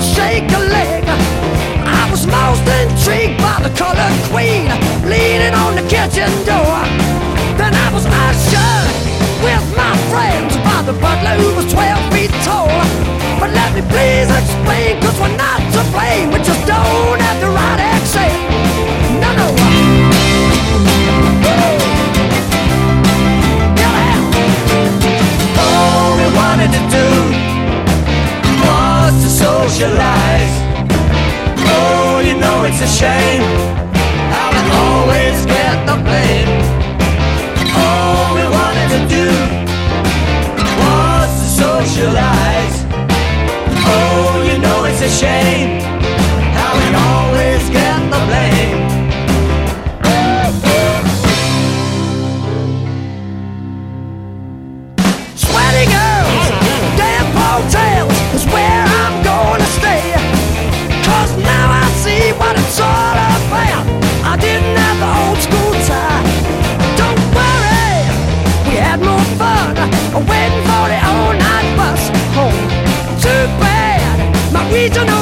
shake a leg. I was most intrigued by the colored queen leaning on the kitchen door. Then I was ushered with my friends by the butler who was 12 feet tall. But let me please explain, cause we're not to blame. it's a shame. I will always get the blame. All we wanted to do was to socialize. Oh, you know it's a shame. regional